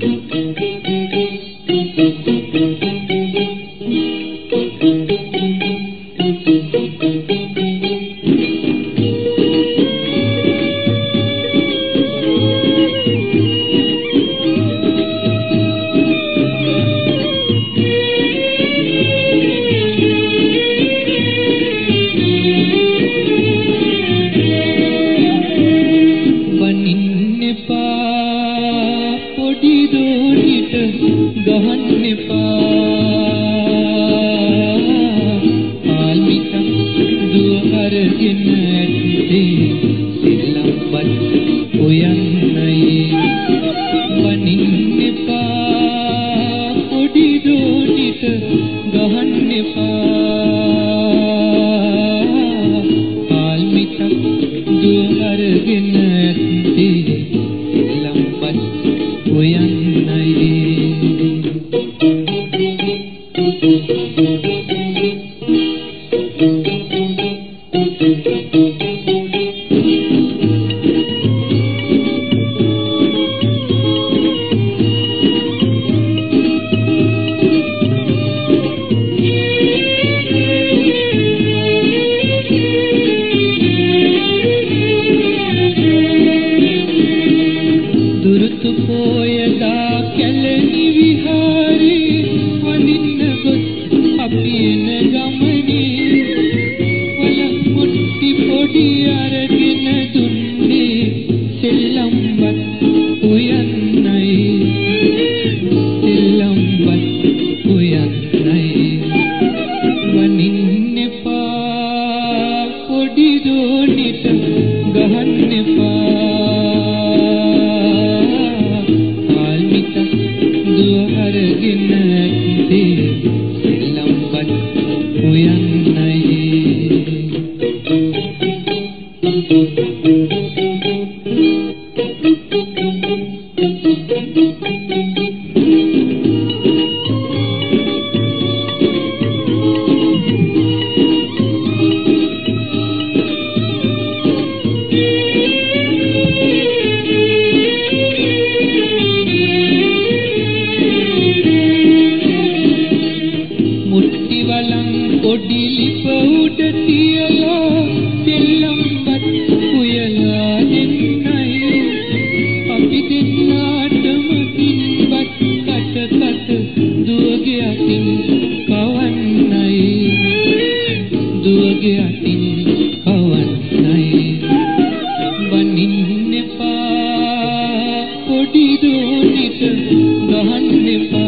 Thank you. කරගෙන ඇත්තේ සිල්ලම්පත් උයන්නයි. වනින්න එපා පොඩි දෝනිට ගහන්න එපා. පාල්මිතක් දුවරගෙන පෝයදා කැලණි විහාරේ වඳින්න ගොස් අපි එන දූනිට ගහන්න එපා ආල්මිත දුව අරගෙන ඇත්තේ සෙල්ලම්පත් හොයන්නයි Thank you. ලිප උඩ තියලා දෙල්ලම්පත් කුයලා දෙන්නයි අපි දෙන්නාටම කිම්පත් කට කට දුවගේ අතින් කවන්නයි දුවගේ අතින් කවන්නයි බනින්න එපා පොඩි දෝනිට ගහන්න එපා